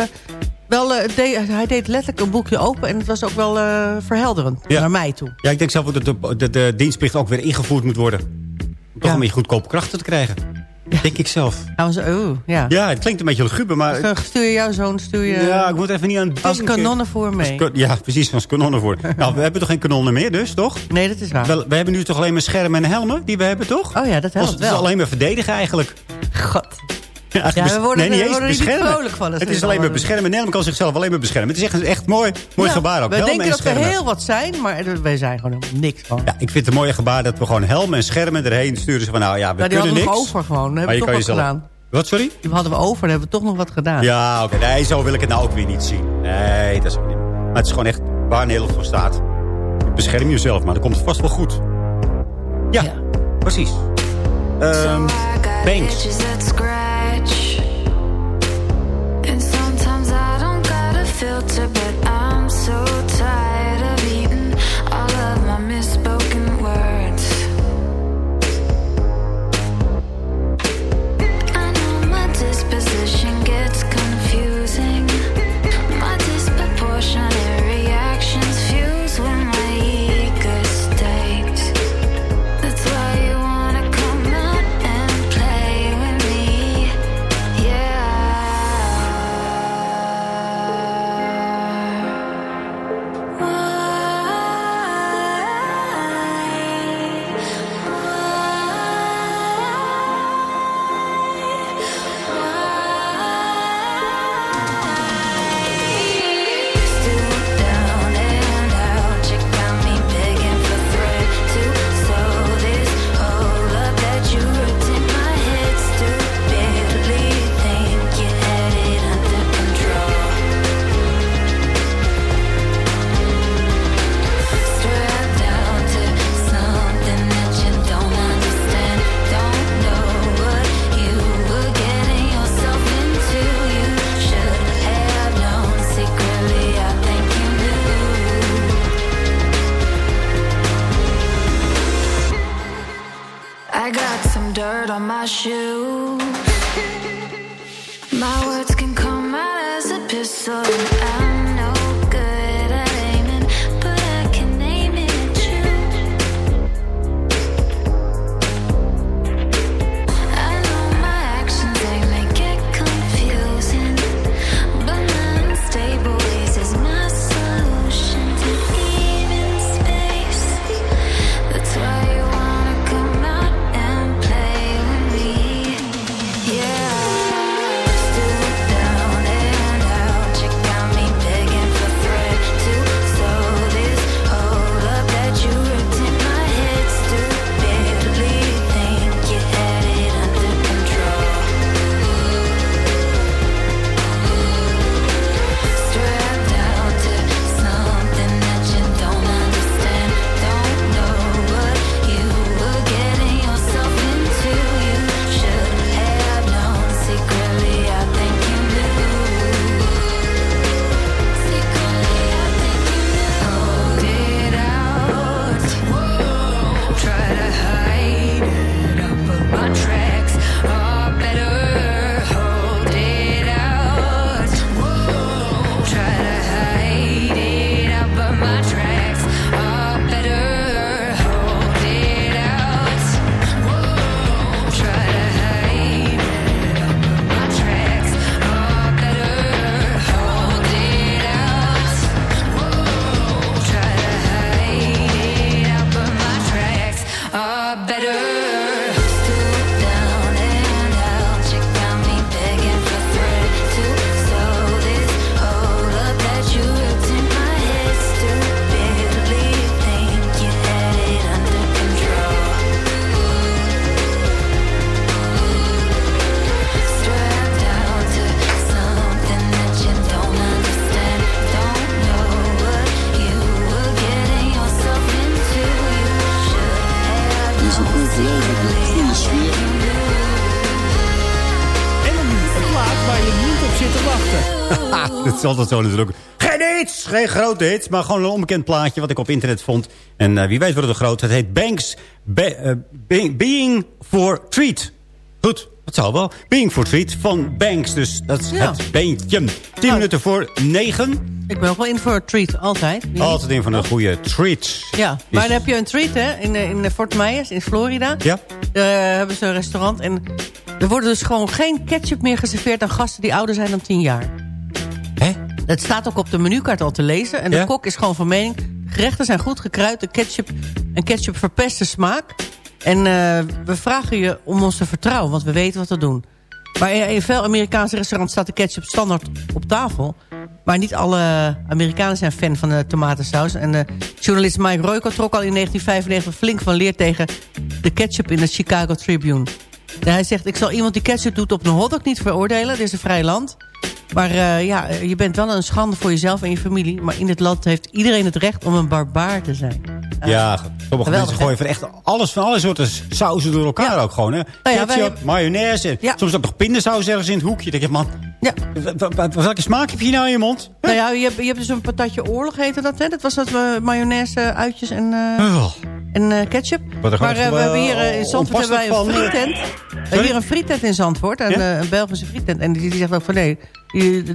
wel, hij deed letterlijk een boekje open en het was ook wel verhelderend Ja. naar mij toe. Ja, ik denk zelf ook dat de, de, de dienstplicht ook weer ingevoerd moet worden. Om toch een beetje goedkope krachten te krijgen. Denk ik zelf. Nou, zo, oh, ja. Ja, het klinkt een beetje luguber, maar... Dus, stuur je jouw zoon, stuur je ja, ik moet even niet aan denken. als kanonnenvoer mee. Als kan- Ja, precies, als kanonnen voor. [LAUGHS] nou, we hebben toch geen kanonnen meer dus, toch? Nee, dat is waar. Wel, we hebben nu toch alleen maar schermen en helmen die we hebben, toch? Oh ja, dat helpt Ons- Het is wel. alleen maar verdedigen eigenlijk. God. Ja, we worden- nee, niet we eens worden er niet beschermen. vrolijk van Het we is alleen maar beschermen. Nederland kan zichzelf alleen maar beschermen. Het is echt, echt mooi, mooi Ja, gebaar ook. We Helmen denken en dat we heel wat zijn, maar wij zijn gewoon helemaal niks van. Ja, ik vind het een mooie gebaar dat we gewoon helmen en schermen erheen sturen. Ze van, nou ja, we Ja, die kunnen hadden we niks. nog over gewoon. Dan hebben we je toch wat jezelf- gedaan. Wat, sorry? Die hadden we over, dan hebben we toch nog wat gedaan. Ja, oké. Nee, zo wil ik het nou ook weer niet zien. Nee, dat is ook niet. Maar het is gewoon echt waar Nederland voor staat. Bescherm jezelf, maar dat komt vast wel goed. Ja, precies. Ehm Banks. I got some dirt on my shoe. My words can come out as a pistol. Is altijd zo natuurlijk. Geen hits, geen grote hits, maar gewoon een onbekend plaatje wat ik op internet vond. En eh, wie weet wordt het groot. Het heet Banks Be- eh, Be- Being for Treat. Goed, dat zou wel. Being for Treat van Banks. Dus dat is Ja. het beentje. 10 minuten voor 9. Ik ben ook wel in voor een treat, altijd. Niet? Altijd in van een goede treat. Ja, maar dan heb je een treat hè, in, eh, in Fort Myers in Florida. Ja. Daar hebben ze een restaurant. En er worden dus gewoon geen ketchup meer geserveerd aan gasten die ouder zijn dan 10 jaar. Dat staat ook op de menukaart al te lezen. En de Ja? kok is gewoon van mening... gerechten zijn goed gekruid, de ketchup, en ketchup verpest de smaak. En eh, we vragen je om ons te vertrouwen, want we weten wat we doen. Maar in, in veel Amerikaanse restaurants staat de ketchup standaard op tafel. Maar niet alle Amerikanen zijn fan van de tomatensaus. En de journalist Mike Royko trok al in 1995 flink van leer tegen de ketchup in de Chicago Tribune. En hij zegt, ik zal iemand die ketchup doet op een hotdog niet veroordelen. Dit is een vrij land. Maar eh, ja, je bent wel een schande voor jezelf en je familie. Maar in dit land heeft iedereen het recht om een barbaar te zijn. Ja, sommige mensen gooien van echt alles van alle soorten sauzen door elkaar ook gewoon. Hè? Nou ja, Ketchup, wij- mayonaise. Soms ook nog pindasaus ergens in het hoekje. Dan denk je, man, Ja. welke smaak heb je nou in je mond? Nou ja, je hebt, je hebt dus een patatje oorlog heette dat, hè? Dat was dat uh, mayonaise, uitjes en, eh, Oh. en eh, ketchup. Maar eh, we eh, hebben hier eh, in Zandvoort hebben wij een onpasselijk hier een frietent in Zandvoort. En, Ja? eh, een Belgische frietent. En die, die zegt ook van nee,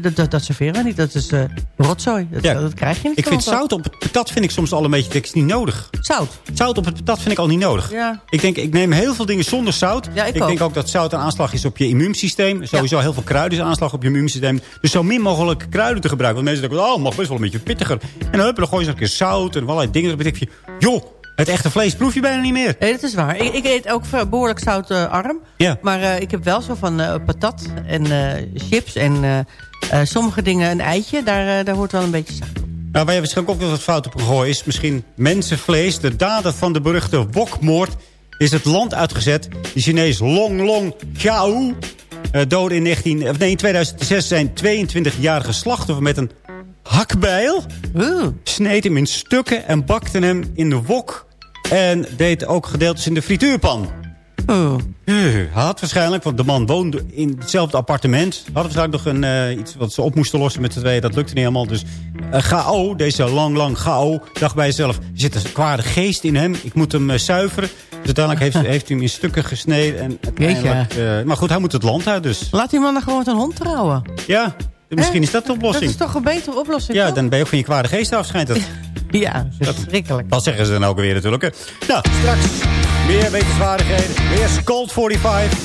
dat, dat, dat serveren we niet. Dat is eh, rotzooi. Dat, Ja. dat krijg je niet Ik vind zout op het patat vind ik soms al een beetje dat is niet nodig. Zout? Zout op het patat vind ik al niet nodig. Ja. Ik denk, ik neem heel veel dingen zonder zout. Ja, ik ik ook. denk ook dat zout een aanslag is op je immuunsysteem. Sowieso heel veel kruiden is een aanslag op je immuunsysteem. Dus zo min mogelijk kruiden te gebruiken. Want mensen denken, oh, mag best wel een beetje pittiger. En dan, hup, dan gooi je eens een keer zout en allerlei dingen. Dan denk je, joh, het echte vlees proef je bijna niet meer. Nee, dat is waar. Ik, ik eet ook behoorlijk zoutarm. Ja. Maar eh, ik heb wel zo van eh, patat en eh, chips en eh, eh, sommige dingen een eitje. Daar, eh, daar hoort wel een beetje zout op. Nou, waar je waarschijnlijk ook wel wat fout op gegooid is... misschien mensenvlees. De dader van de beruchte wokmoord is het land uitgezet. De Chinees Long Long Xiao uh, doodde in, 19, of nee, in 2006 zijn 22-jarige slachtoffer met een hakbijl. Sneed hem in stukken en bakte hem in de wok. En deed ook gedeeltes in de frituurpan. Oh. Had waarschijnlijk, want de man woonde in hetzelfde appartement. Had waarschijnlijk nog een, eh, iets wat ze op moesten lossen met z'n tweeën. Dat lukte niet helemaal. Dus uh, Gao, deze lang, lang Gao, dacht bij zichzelf... er zit een kwade geest in hem. Ik moet hem uh, zuiveren. uiteindelijk heeft, [LAUGHS] heeft hij hem in stukken gesneden. En uiteindelijk, eh, maar goed, hij moet het land uit dus. Laat die man dan gewoon met een hond trouwen. Ja, misschien is dat de oplossing. Dat is toch een betere oplossing, Ja, toch? dan ben je ook van je kwade geest af, schijnt het. [LAUGHS] Ja, verschrikkelijk. Dat zeggen ze dan ook weer natuurlijk. Nou, straks meer wetenswaardigheden. Meer Cold 45.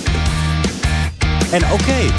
En oké.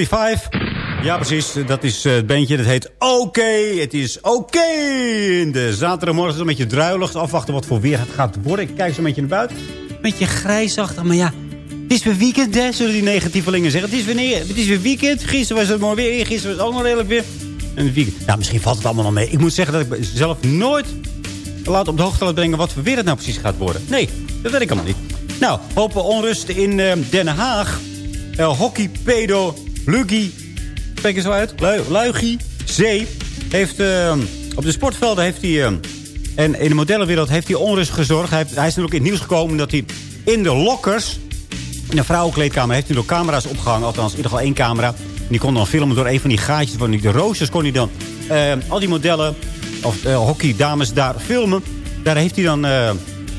45. Ja, precies. Dat is eh, het bandje. Dat heet Oké. Het is oké. In de zaterdagmorgen is een beetje druilig. Afwachten wat voor weer het gaat worden. Ik kijk zo een beetje naar buiten. Een beetje grijsachtig. Maar ja, het is weer weekend, hè, zullen die negatievelingen zeggen. Het is weer, het is weer weekend. Gisteren was het mooi weer. Gisteren was het ook nog redelijk weer. En weekend. Ja, misschien valt het allemaal nog mee. Ik moet zeggen dat ik zelf nooit laat op de hoogte laat brengen... wat voor weer het nou precies gaat worden. Nee, dat weet ik allemaal niet. Nou, hopen onrust in eh, Den Haag. Uh, hockey, pedo, Luggie, spreek je zo uit? Lu Luigie, Zee, heeft eh, op de sportvelden heeft hij... eh, en in de modellenwereld heeft hij onrust gezorgd. Hij, hij is natuurlijk in het nieuws gekomen dat hij in de lokkers... in de vrouwenkleedkamer heeft hij door camera's opgehangen. Althans, in ieder geval één camera. En die kon dan filmen door een van die gaatjes. Van de roosters kon hij dan eh, al die modellen... of uh, hockeydames daar filmen. Daar heeft hij dan... eh, ja,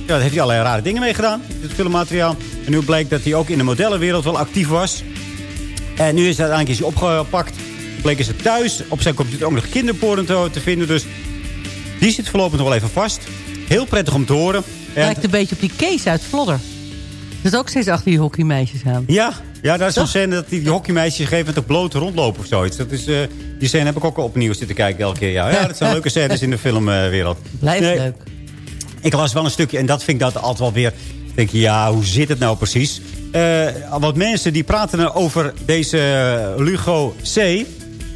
daar heeft hij allerlei rare dingen mee gedaan. Het filmmateriaal. En nu blijkt dat hij ook in de modellenwereld wel actief was. En nu is is hij opgepakt. Bleek is het thuis. Op zijn computer ook nog kinderporno te vinden. Dus die zit voorlopig nog wel even vast. Heel prettig om te horen. En- Lijkt een beetje op die Kees uit Vlodder. Zit ook steeds achter die hockeymeisjes aan. Ja, ja daar is zo'n Toch? scène dat die, die hockeymeisjes gegeven moment op bloot rondlopen of zoiets. Dat is, eh, die scène heb ik ook opnieuw zitten kijken elke keer. Ja, ja dat zijn [LAUGHS] leuke scènes in de filmwereld. Blijft Nee, leuk. Ik las wel een stukje en dat vind ik dat altijd wel weer... Ik denk, ja, hoe zit het nou precies? Eh, wat mensen die praten er over deze eh, Lugo C.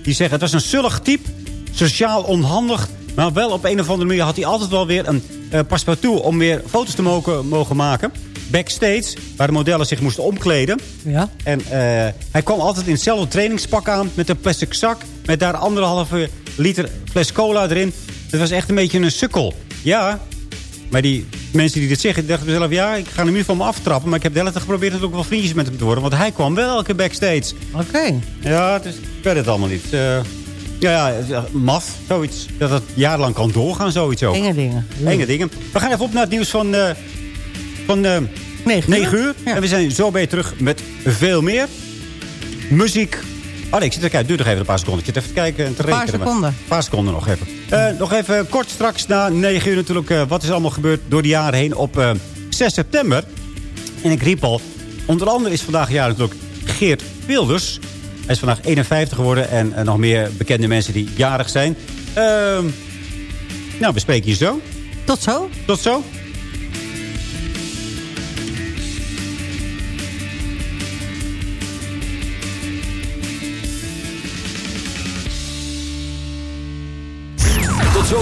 Die zeggen, het was een zullig type. Sociaal onhandig. Maar wel op een of andere manier had hij altijd wel weer een paspartout... om weer foto's te mogen, mogen maken. Backstage, waar de modellen zich moesten omkleden. Ja. En hij kwam altijd in hetzelfde trainingspak aan... met een plastic zak Met daar anderhalve liter fles cola erin. Dat was echt een beetje een sukkel. Ja, maar die mensen die dit zeggen, dachten mezelf... ja, ik ga hem nu van me aftrappen. Maar ik heb de hele tijd geprobeerd natuurlijk wel vriendjes met hem te worden. Want hij kwam wel elke backstage. Oké. Ja, dus ik weet het allemaal niet. Eh, ja, ja, maf, zoiets. Dat het jarenlang kan doorgaan, zoiets ook. Enge dingen. Enge dingen. We gaan even op naar het nieuws van, eh van eh 9 uur. En we zijn zo bij terug met veel meer. Muziek. Oh nee, ik zit er kijken. Duurt nog even een paar seconden. Ik zit even te kijken en te Een paar rekenen. seconden. Een paar seconden nog even. Eh, nog even kort straks na 9 uur natuurlijk. eh, wat is allemaal gebeurd door de jaren heen op eh, 6 september. En ik riep al. Onder andere is vandaag jaar natuurlijk Geert Wilders. Hij is vandaag 51 geworden. En nog meer bekende mensen die jarig zijn. Ehm, nou, we spreken hier zo. Tot zo. Tot zo.